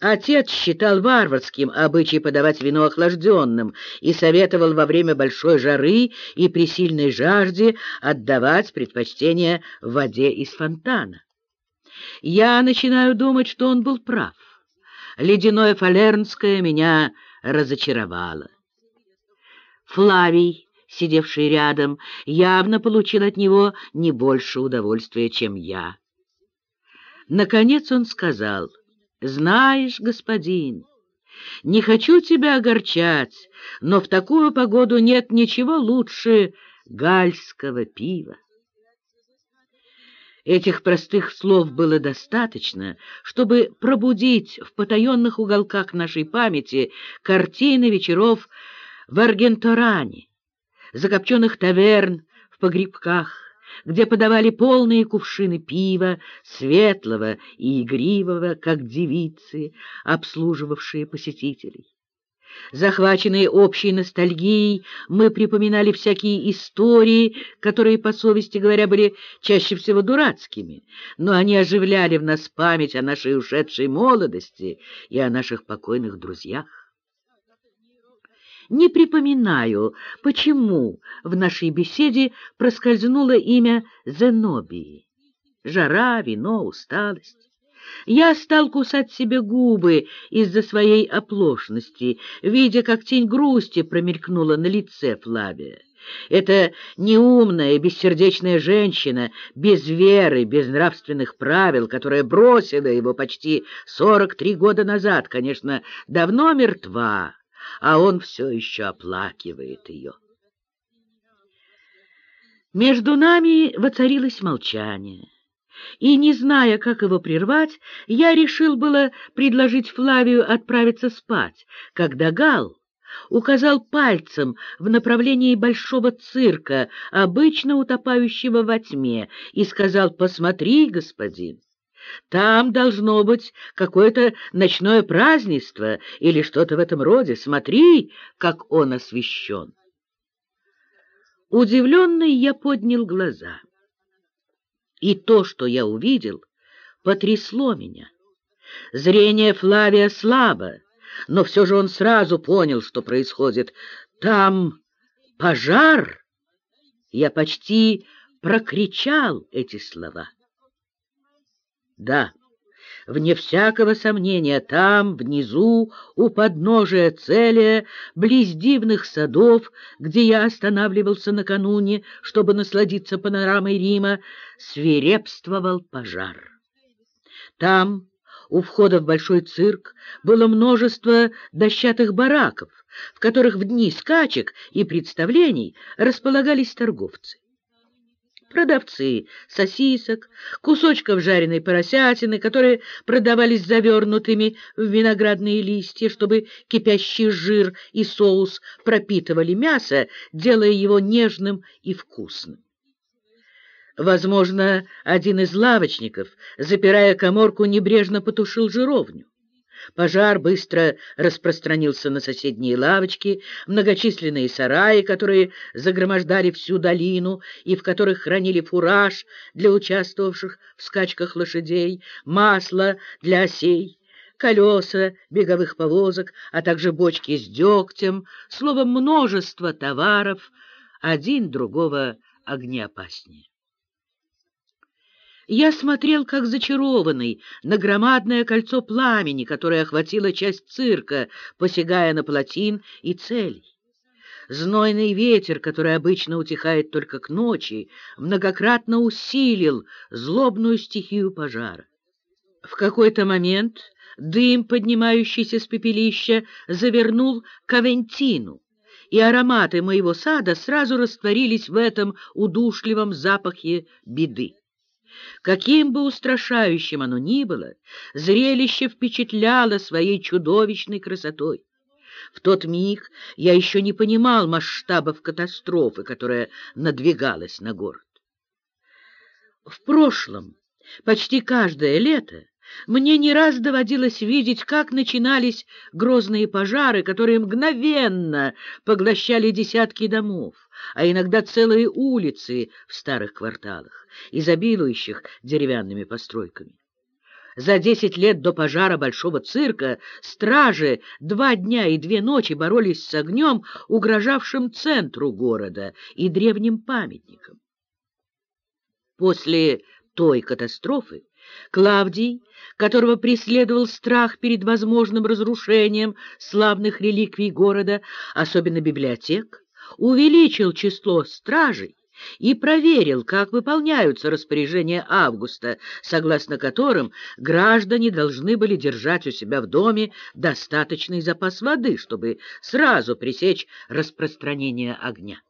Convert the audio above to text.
Отец считал варварским обычай подавать вино охлажденным и советовал во время большой жары и при сильной жажде отдавать предпочтение воде из фонтана. Я начинаю думать, что он был прав. Ледяное фалернское меня разочаровало. Флавий, сидевший рядом, явно получил от него не больше удовольствия, чем я. Наконец он сказал, «Знаешь, господин, не хочу тебя огорчать, но в такую погоду нет ничего лучше гальского пива». Этих простых слов было достаточно, чтобы пробудить в потаенных уголках нашей памяти картины вечеров в Аргенторане, закопченных таверн в погребках, где подавали полные кувшины пива, светлого и игривого, как девицы, обслуживавшие посетителей. Захваченные общей ностальгией, мы припоминали всякие истории, которые, по совести говоря, были чаще всего дурацкими, но они оживляли в нас память о нашей ушедшей молодости и о наших покойных друзьях. Не припоминаю, почему в нашей беседе проскользнуло имя Зенобии. Жара, вино, усталость. Я стал кусать себе губы из-за своей оплошности, видя, как тень грусти промелькнула на лице Флавия. Эта неумная, бессердечная женщина, без веры, без нравственных правил, которая бросила его почти сорок три года назад, конечно, давно мертва, а он все еще оплакивает ее. Между нами воцарилось молчание и, не зная, как его прервать, я решил было предложить Флавию отправиться спать, когда Гал указал пальцем в направлении большого цирка, обычно утопающего во тьме, и сказал «Посмотри, господин». Там должно быть какое-то ночное празднество или что-то в этом роде. Смотри, как он освещен. Удивленный я поднял глаза. И то, что я увидел, потрясло меня. Зрение Флавия слабо, но все же он сразу понял, что происходит. Там пожар! Я почти прокричал эти слова. Да, вне всякого сомнения, там, внизу, у подножия Целия, близ дивных садов, где я останавливался накануне, чтобы насладиться панорамой Рима, свирепствовал пожар. Там, у входа в большой цирк, было множество дощатых бараков, в которых в дни скачек и представлений располагались торговцы продавцы сосисок, кусочков жареной поросятины, которые продавались завернутыми в виноградные листья, чтобы кипящий жир и соус пропитывали мясо, делая его нежным и вкусным. Возможно, один из лавочников, запирая коморку, небрежно потушил жировню. Пожар быстро распространился на соседние лавочки, многочисленные сараи, которые загромождали всю долину и в которых хранили фураж для участвовавших в скачках лошадей, масло для осей, колеса беговых повозок, а также бочки с дегтем, словом, множество товаров, один другого огнеопаснее. Я смотрел, как зачарованный, на громадное кольцо пламени, которое охватило часть цирка, посягая на плотин и целей. Знойный ветер, который обычно утихает только к ночи, многократно усилил злобную стихию пожара. В какой-то момент дым, поднимающийся с пепелища, завернул к Авентину, и ароматы моего сада сразу растворились в этом удушливом запахе беды. Каким бы устрашающим оно ни было, зрелище впечатляло своей чудовищной красотой. В тот миг я еще не понимал масштабов катастрофы, которая надвигалась на город. В прошлом, почти каждое лето, мне не раз доводилось видеть, как начинались грозные пожары, которые мгновенно поглощали десятки домов, а иногда целые улицы в старых кварталах, изобилующих деревянными постройками. За десять лет до пожара Большого цирка стражи два дня и две ночи боролись с огнем, угрожавшим центру города и древним памятникам. После той катастрофы Клавдий, которого преследовал страх перед возможным разрушением славных реликвий города, особенно библиотек, увеличил число стражей и проверил, как выполняются распоряжения Августа, согласно которым граждане должны были держать у себя в доме достаточный запас воды, чтобы сразу пресечь распространение огня.